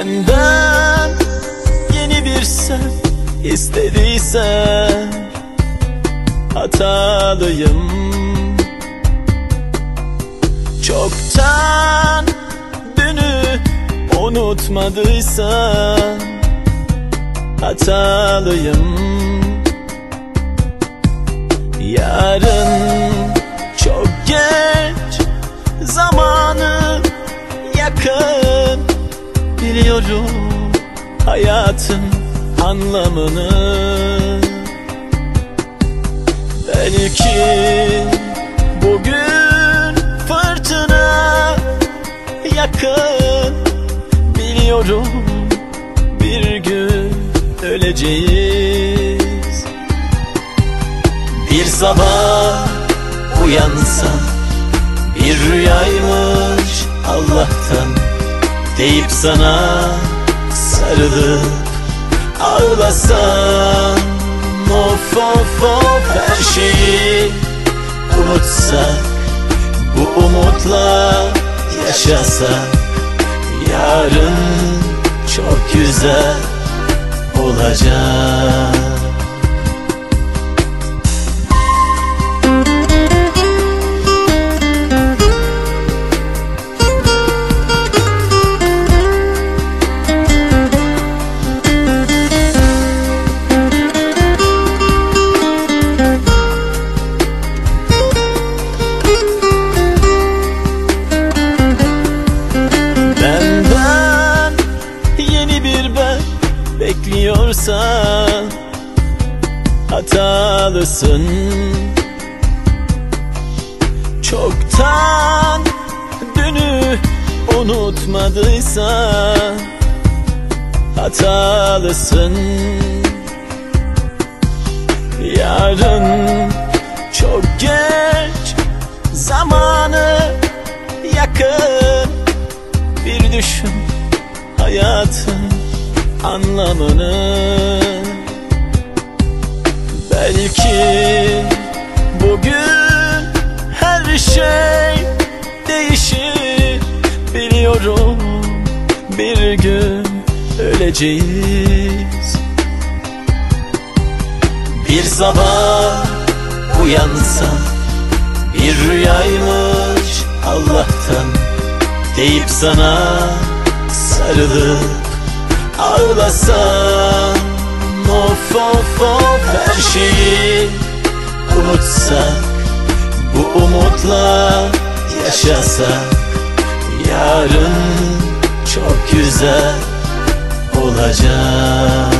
Benden yeni bir sen istediysen Hatalıyım. Çoktan dünü unutmadıysan Hatalıyım. Yarın çok geç Zamanı yakın Biliyorum hayatın anlamını. Belki bugün fırtına yakın Biliyorum bir gün öleceğiz. Bir sabah uyansam bir rüyaymış Deyip sana sarılıp ağlasam Of of of her şeyi unutsak Bu umutla yaşasak Yarın çok güzel olacak bekliyorsan Hatalısın. Çoktan dünü unutmadıysan Hatalısın. Yarın çok geç Zamanı yakın bir düşün hayatın anlamını. Belki bugün her şey değişir. Biliyorum bir gün öleceğiz. Bir sabah uyansam bir rüyaymış Allah'tan. Deyip sana sarılıp ağlasam Of of of her şeyi unutsak Bu umutla yaşasak Yarın çok güzel olacak